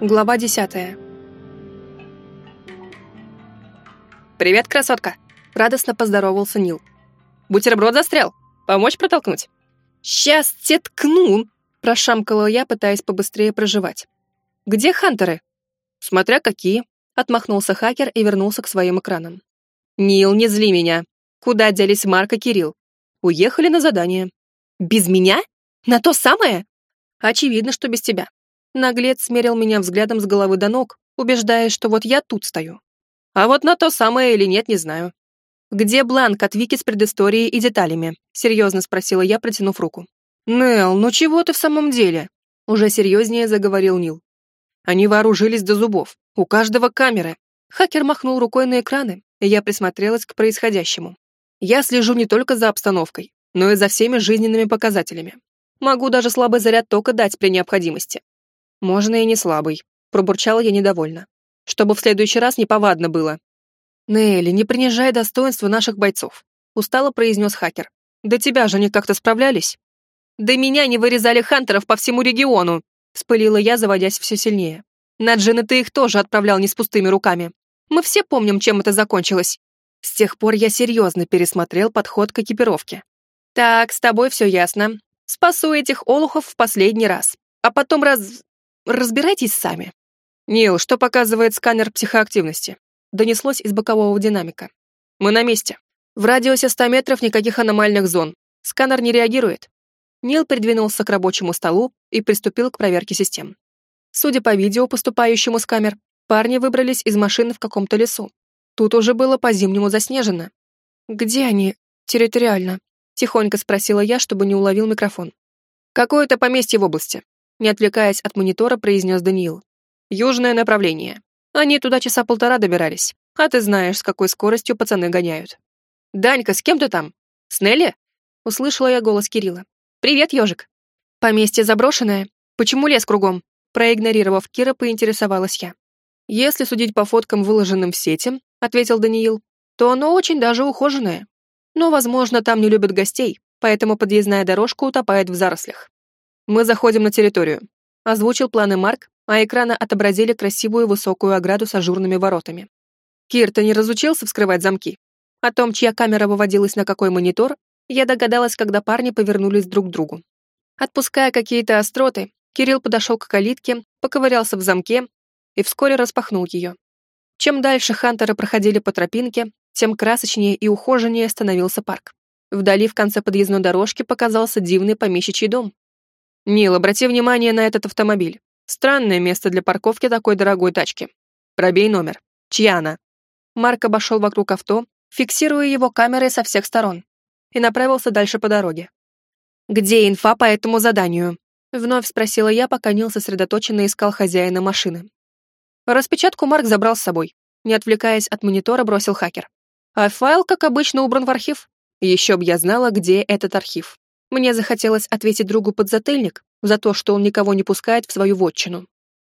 Глава десятая. «Привет, красотка!» — радостно поздоровался Нил. «Бутерброд застрял? Помочь протолкнуть?» «Сейчас те ткну!» — прошамкала я, пытаясь побыстрее проживать. «Где хантеры?» «Смотря какие», — отмахнулся хакер и вернулся к своим экранам. «Нил, не зли меня. Куда делись Марк и Кирилл? Уехали на задание». «Без меня? На то самое?» «Очевидно, что без тебя. Наглец смерил меня взглядом с головы до ног, убеждая, что вот я тут стою. А вот на то самое или нет, не знаю. «Где бланк от Вики с предысторией и деталями?» — серьезно спросила я, протянув руку. «Нел, ну чего ты в самом деле?» — уже серьезнее заговорил Нил. Они вооружились до зубов. У каждого камеры. Хакер махнул рукой на экраны, и я присмотрелась к происходящему. Я слежу не только за обстановкой, но и за всеми жизненными показателями. Могу даже слабый заряд тока дать при необходимости. «Можно и не слабый», — пробурчала я недовольно. «Чтобы в следующий раз неповадно было». «Нелли, не принижай достоинства наших бойцов», — устало произнес хакер. «До тебя же они как-то справлялись». «До меня не вырезали хантеров по всему региону», — вспылила я, заводясь все сильнее. «На Джина ты их тоже отправлял не с пустыми руками. Мы все помним, чем это закончилось». С тех пор я серьезно пересмотрел подход к экипировке. «Так, с тобой все ясно. Спасу этих олухов в последний раз. А потом раз... Разбирайтесь сами. Нил, что показывает сканер психоактивности? Донеслось из бокового динамика. Мы на месте. В радиусе 100 метров никаких аномальных зон. Сканер не реагирует. Нил придвинулся к рабочему столу и приступил к проверке систем. Судя по видео, поступающему с камер, парни выбрались из машины в каком-то лесу. Тут уже было по-зимнему заснежено. «Где они? Территориально?» — тихонько спросила я, чтобы не уловил микрофон. «Какое-то поместье в области не отвлекаясь от монитора, произнес Даниил. «Южное направление. Они туда часа полтора добирались, а ты знаешь, с какой скоростью пацаны гоняют». «Данька, с кем ты там? С Нелли?» Услышала я голос Кирилла. «Привет, ежик». «Поместье заброшенное? Почему лес кругом?» Проигнорировав Кира, поинтересовалась я. «Если судить по фоткам, выложенным в сети», — ответил Даниил, «то оно очень даже ухоженное. Но, возможно, там не любят гостей, поэтому подъездная дорожка утопает в зарослях. «Мы заходим на территорию», — озвучил планы Марк, а экраны отобразили красивую высокую ограду с ажурными воротами. «Кир, ты не разучился вскрывать замки?» О том, чья камера выводилась на какой монитор, я догадалась, когда парни повернулись друг к другу. Отпуская какие-то остроты, Кирилл подошел к калитке, поковырялся в замке и вскоре распахнул ее. Чем дальше хантеры проходили по тропинке, тем красочнее и ухоженнее становился парк. Вдали в конце подъездной дорожки показался дивный помещичий дом. «Нил, обрати внимание на этот автомобиль. Странное место для парковки такой дорогой тачки. Пробей номер. Чья она?» Марк обошел вокруг авто, фиксируя его камерой со всех сторон, и направился дальше по дороге. «Где инфа по этому заданию?» Вновь спросила я, пока Нил сосредоточенно искал хозяина машины. Распечатку Марк забрал с собой. Не отвлекаясь от монитора, бросил хакер. А файл, как обычно, убран в архив. Еще б я знала, где этот архив. Мне захотелось ответить другу подзатыльник за то, что он никого не пускает в свою вотчину.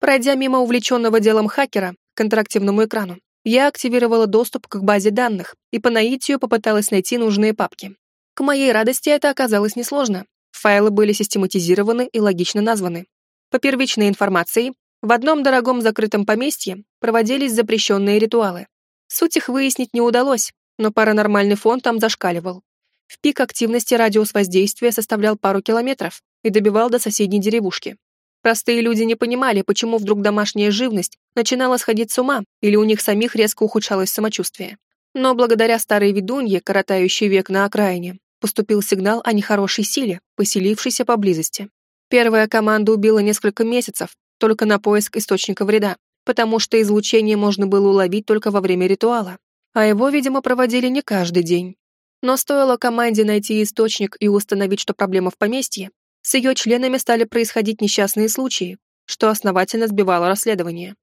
Пройдя мимо увлеченного делом хакера к интерактивному экрану, я активировала доступ к базе данных и по наитию попыталась найти нужные папки. К моей радости это оказалось несложно. Файлы были систематизированы и логично названы. По первичной информации, в одном дорогом закрытом поместье проводились запрещенные ритуалы. Суть их выяснить не удалось, но паранормальный фон там зашкаливал. В пик активности радиус воздействия составлял пару километров и добивал до соседней деревушки. Простые люди не понимали, почему вдруг домашняя живность начинала сходить с ума или у них самих резко ухудшалось самочувствие. Но благодаря старой ведунье, коротающей век на окраине, поступил сигнал о нехорошей силе, поселившейся поблизости. Первая команда убила несколько месяцев только на поиск источника вреда, потому что излучение можно было уловить только во время ритуала, а его, видимо, проводили не каждый день. Но стоило команде найти источник и установить, что проблема в поместье, с ее членами стали происходить несчастные случаи, что основательно сбивало расследование.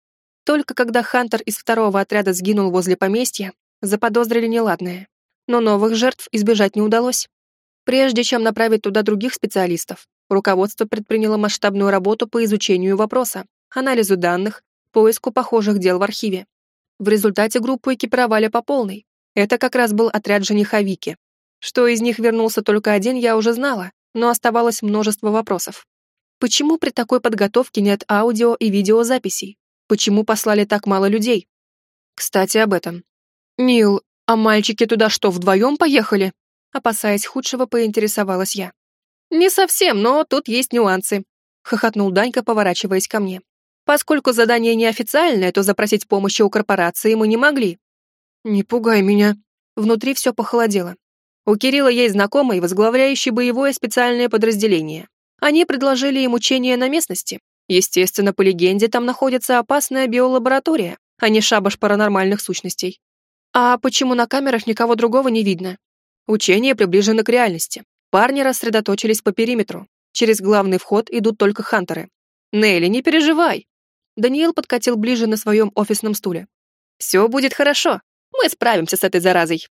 Только когда Хантер из второго отряда сгинул возле поместья, заподозрили неладное. Но новых жертв избежать не удалось. Прежде чем направить туда других специалистов, руководство предприняло масштабную работу по изучению вопроса, анализу данных, поиску похожих дел в архиве. В результате группу экипировали по полной, это как раз был отряд жениха Вики. Что из них вернулся только один, я уже знала, но оставалось множество вопросов. Почему при такой подготовке нет аудио и видеозаписей? Почему послали так мало людей? Кстати, об этом. Нил, а мальчики туда что, вдвоем поехали? Опасаясь худшего, поинтересовалась я. Не совсем, но тут есть нюансы. Хохотнул Данька, поворачиваясь ко мне. Поскольку задание неофициальное, то запросить помощи у корпорации мы не могли. Не пугай меня. Внутри все похолодело. У Кирилла есть знакомый, возглавляющий боевое специальное подразделение. Они предложили им учение на местности. Естественно, по легенде, там находится опасная биолаборатория, а не шабаш паранормальных сущностей. А почему на камерах никого другого не видно? Учение приближено к реальности. Парни рассредоточились по периметру. Через главный вход идут только хантеры. Нелли, не переживай. Даниил подкатил ближе на своем офисном стуле. Все будет хорошо. Мы справимся с этой заразой.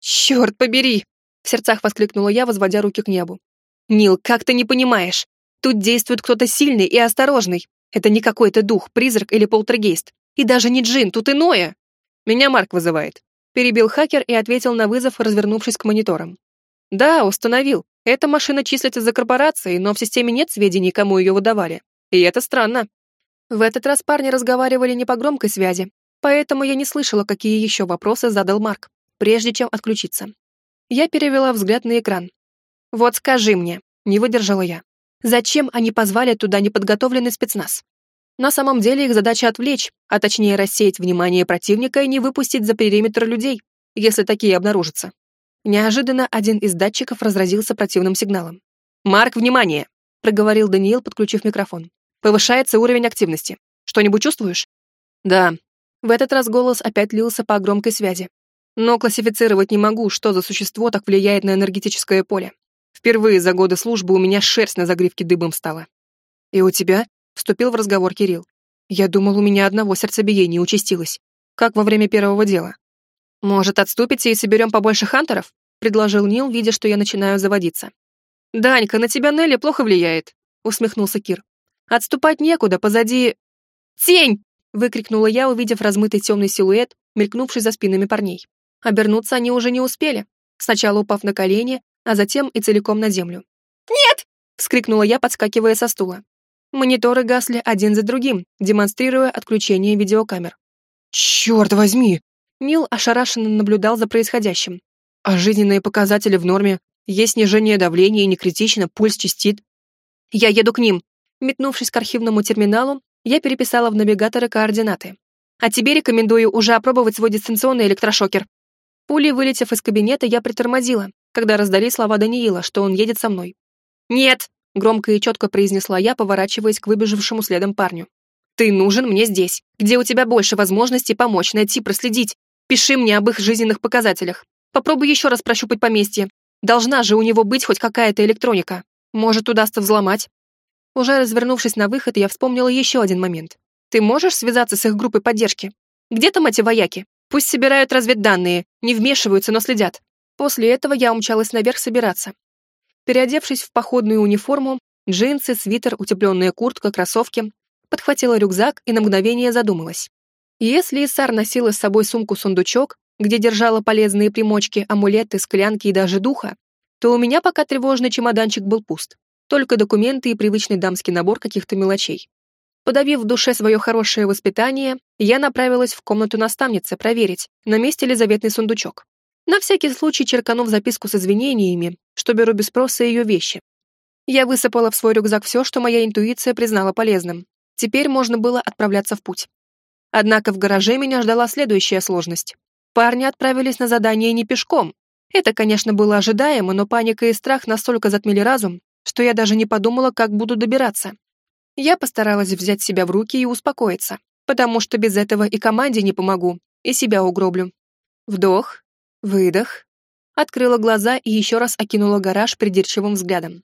Черт побери! В сердцах воскликнула я, возводя руки к небу. «Нил, как ты не понимаешь? Тут действует кто-то сильный и осторожный. Это не какой-то дух, призрак или полтергейст. И даже не джин, тут иное. Меня Марк вызывает». Перебил хакер и ответил на вызов, развернувшись к мониторам. «Да, установил. Эта машина числится за корпорацией, но в системе нет сведений, кому ее выдавали. И это странно». В этот раз парни разговаривали не по громкой связи, поэтому я не слышала, какие еще вопросы задал Марк, прежде чем отключиться. Я перевела взгляд на экран. «Вот скажи мне», — не выдержала я, «зачем они позвали туда неподготовленный спецназ? На самом деле их задача отвлечь, а точнее рассеять внимание противника и не выпустить за периметр людей, если такие обнаружатся». Неожиданно один из датчиков разразился противным сигналом. «Марк, внимание!» — проговорил Даниил, подключив микрофон. «Повышается уровень активности. Что-нибудь чувствуешь?» «Да». В этот раз голос опять лился по громкой связи, но классифицировать не могу, что за существо так влияет на энергетическое поле. Впервые за годы службы у меня шерсть на загривке дыбом стала. «И у тебя?» — вступил в разговор Кирилл. «Я думал, у меня одного сердцебиения участилось, как во время первого дела». «Может, отступите и соберем побольше хантеров?» — предложил Нил, видя, что я начинаю заводиться. «Данька, на тебя Нелли плохо влияет», — усмехнулся Кир. «Отступать некуда, позади...» «Тень!» — выкрикнула я, увидев размытый темный силуэт, мелькнувший за спинами парней. Обернуться они уже не успели, сначала упав на колени, а затем и целиком на землю. «Нет!» — вскрикнула я, подскакивая со стула. Мониторы гасли один за другим, демонстрируя отключение видеокамер. «Черт возьми!» Нил ошарашенно наблюдал за происходящим. «А жизненные показатели в норме, есть снижение давления и не критично, пульс частит». «Я еду к ним!» Метнувшись к архивному терминалу, я переписала в навигаторы координаты. «А тебе рекомендую уже опробовать свой дистанционный электрошокер. Пулей вылетев из кабинета, я притормозила, когда раздались слова Даниила, что он едет со мной. «Нет!» — громко и четко произнесла я, поворачиваясь к выбежавшему следом парню. «Ты нужен мне здесь, где у тебя больше возможностей помочь, найти, проследить. Пиши мне об их жизненных показателях. Попробуй еще раз прощупать поместье. Должна же у него быть хоть какая-то электроника. Может, удастся взломать». Уже развернувшись на выход, я вспомнила еще один момент. «Ты можешь связаться с их группой поддержки? Где там эти вояки? Пусть собирают разведданные, не вмешиваются, но следят. После этого я умчалась наверх собираться. Переодевшись в походную униформу, джинсы, свитер, утепленная куртка, кроссовки, подхватила рюкзак и на мгновение задумалась. Если Исар носила с собой сумку-сундучок, где держала полезные примочки, амулеты, склянки и даже духа, то у меня пока тревожный чемоданчик был пуст. Только документы и привычный дамский набор каких-то мелочей. Подавив в душе свое хорошее воспитание, я направилась в комнату наставницы проверить, на месте ли заветный сундучок. На всякий случай черканув записку с извинениями, что беру без спроса ее вещи. Я высыпала в свой рюкзак все, что моя интуиция признала полезным. Теперь можно было отправляться в путь. Однако в гараже меня ждала следующая сложность. Парни отправились на задание не пешком. Это, конечно, было ожидаемо, но паника и страх настолько затмили разум, что я даже не подумала, как буду добираться. Я постаралась взять себя в руки и успокоиться, потому что без этого и команде не помогу, и себя угроблю. Вдох, выдох. Открыла глаза и еще раз окинула гараж придирчивым взглядом.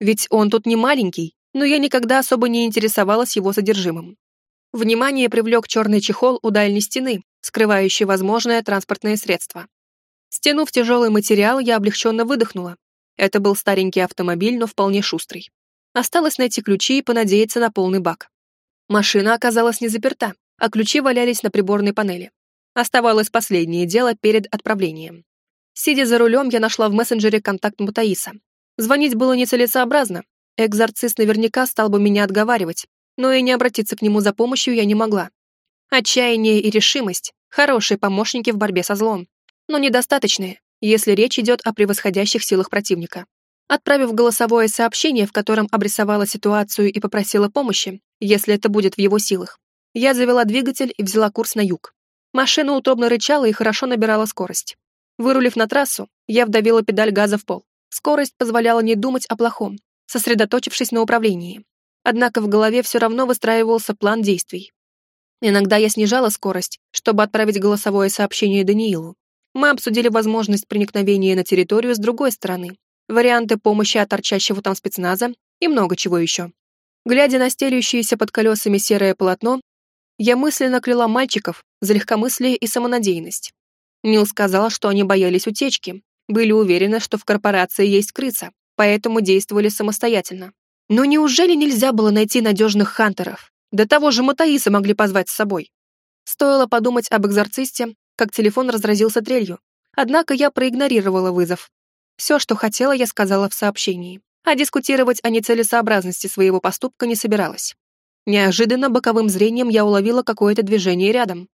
Ведь он тут не маленький, но я никогда особо не интересовалась его содержимым. Внимание привлек черный чехол у дальней стены, скрывающий возможное транспортное средство. Стянув тяжелый материал, я облегченно выдохнула. Это был старенький автомобиль, но вполне шустрый. Осталось найти ключи и понадеяться на полный бак. Машина оказалась не заперта, а ключи валялись на приборной панели. Оставалось последнее дело перед отправлением. Сидя за рулем, я нашла в мессенджере контакт Мутаиса. Звонить было нецелесообразно. экзорцист наверняка стал бы меня отговаривать, но и не обратиться к нему за помощью я не могла. Отчаяние и решимость — хорошие помощники в борьбе со злом, но недостаточные, если речь идет о превосходящих силах противника. Отправив голосовое сообщение, в котором обрисовала ситуацию и попросила помощи, если это будет в его силах, я завела двигатель и взяла курс на юг. Машина утробно рычала и хорошо набирала скорость. Вырулив на трассу, я вдавила педаль газа в пол. Скорость позволяла не думать о плохом, сосредоточившись на управлении. Однако в голове все равно выстраивался план действий. Иногда я снижала скорость, чтобы отправить голосовое сообщение Даниилу. Мы обсудили возможность проникновения на территорию с другой стороны, варианты помощи от торчащего там спецназа и много чего еще. Глядя на стелющееся под колесами серое полотно, я мысленно кляла мальчиков за легкомыслие и самонадеянность. Нил сказал, что они боялись утечки, были уверены, что в корпорации есть крыса, поэтому действовали самостоятельно. Но неужели нельзя было найти надежных хантеров? До того же Матаиса могли позвать с собой. Стоило подумать об экзорцисте, как телефон разразился трелью. Однако я проигнорировала вызов. Все, что хотела, я сказала в сообщении. А дискутировать о нецелесообразности своего поступка не собиралась. Неожиданно боковым зрением я уловила какое-то движение рядом.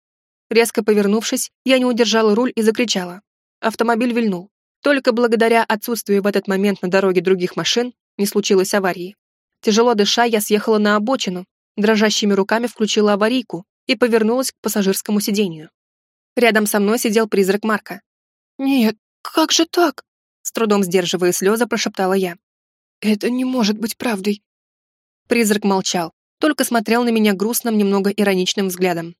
Резко повернувшись, я не удержала руль и закричала. Автомобиль вильнул. Только благодаря отсутствию в этот момент на дороге других машин не случилось аварии. Тяжело дыша, я съехала на обочину, дрожащими руками включила аварийку и повернулась к пассажирскому сиденью. Рядом со мной сидел призрак Марка. «Нет, как же так?» С трудом сдерживая слезы, прошептала я. «Это не может быть правдой». Призрак молчал, только смотрел на меня грустным, немного ироничным взглядом.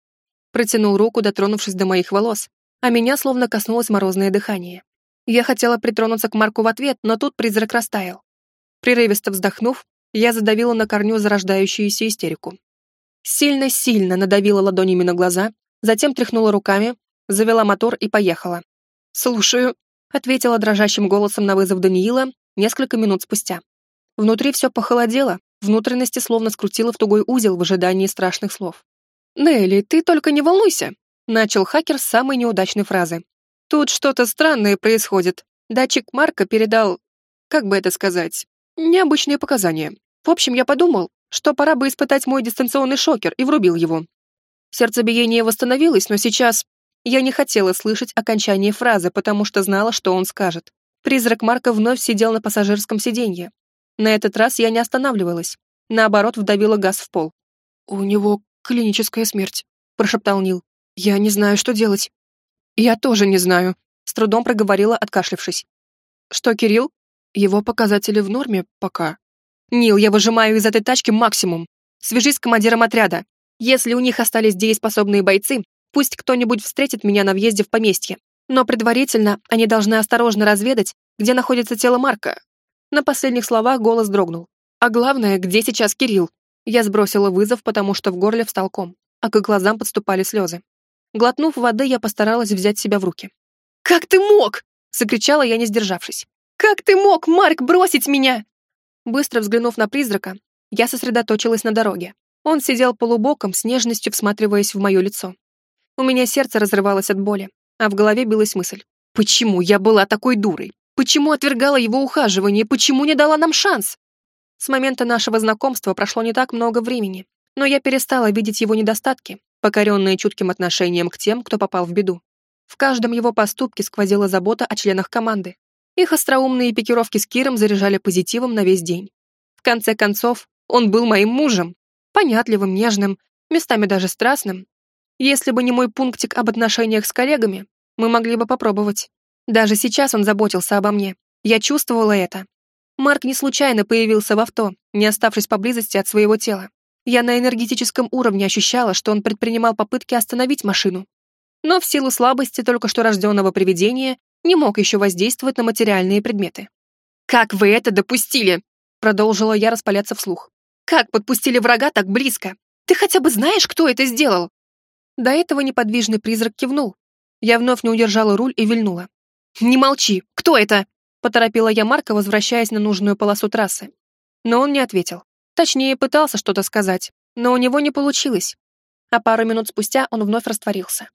Протянул руку, дотронувшись до моих волос, а меня словно коснулось морозное дыхание. Я хотела притронуться к Марку в ответ, но тут призрак растаял. Прерывисто вздохнув, я задавила на корню зарождающуюся истерику. Сильно-сильно надавила ладонями на глаза, затем тряхнула руками, завела мотор и поехала. «Слушаю», — ответила дрожащим голосом на вызов Даниила несколько минут спустя. Внутри все похолодело, внутренности словно скрутило в тугой узел в ожидании страшных слов. «Нелли, ты только не волнуйся», — начал хакер с самой неудачной фразы. «Тут что-то странное происходит. Датчик Марка передал... Как бы это сказать? Необычные показания. В общем, я подумал, что пора бы испытать мой дистанционный шокер и врубил его. Сердцебиение восстановилось, но сейчас я не хотела слышать окончание фразы, потому что знала, что он скажет. Призрак Марка вновь сидел на пассажирском сиденье. На этот раз я не останавливалась. Наоборот, вдавила газ в пол. «У него клиническая смерть», — прошептал Нил. «Я не знаю, что делать». «Я тоже не знаю», — с трудом проговорила, откашлившись. «Что, Кирилл? Его показатели в норме пока». «Нил, я выжимаю из этой тачки максимум. Свяжись с командиром отряда. Если у них остались дееспособные бойцы, пусть кто-нибудь встретит меня на въезде в поместье. Но предварительно они должны осторожно разведать, где находится тело Марка». На последних словах голос дрогнул. «А главное, где сейчас Кирилл?» Я сбросила вызов, потому что в горле встал ком, а к глазам подступали слезы. Глотнув воды, я постаралась взять себя в руки. «Как ты мог?» — закричала я, не сдержавшись. «Как ты мог, Марк, бросить меня?» Быстро взглянув на призрака, я сосредоточилась на дороге. Он сидел полубоком, с нежностью всматриваясь в мое лицо. У меня сердце разрывалось от боли, а в голове билась мысль. Почему я была такой дурой? Почему отвергала его ухаживание? Почему не дала нам шанс? С момента нашего знакомства прошло не так много времени, но я перестала видеть его недостатки, покоренные чутким отношением к тем, кто попал в беду. В каждом его поступке сквозила забота о членах команды. Их остроумные пикировки с Киром заряжали позитивом на весь день. В конце концов, он был моим мужем, понятливым, нежным, местами даже страстным. Если бы не мой пунктик об отношениях с коллегами, мы могли бы попробовать. Даже сейчас он заботился обо мне. Я чувствовала это, Марк не случайно появился в авто, не оставшись поблизости от своего тела. Я на энергетическом уровне ощущала, что он предпринимал попытки остановить машину. Но в силу слабости только что рожденного привидения не мог еще воздействовать на материальные предметы. «Как вы это допустили?» Продолжила я распаляться вслух. «Как подпустили врага так близко? Ты хотя бы знаешь, кто это сделал?» До этого неподвижный призрак кивнул. Я вновь не удержала руль и вильнула. «Не молчи! Кто это?» Поторопила я Марка, возвращаясь на нужную полосу трассы. Но он не ответил. Точнее, пытался что-то сказать, но у него не получилось. А пару минут спустя он вновь растворился.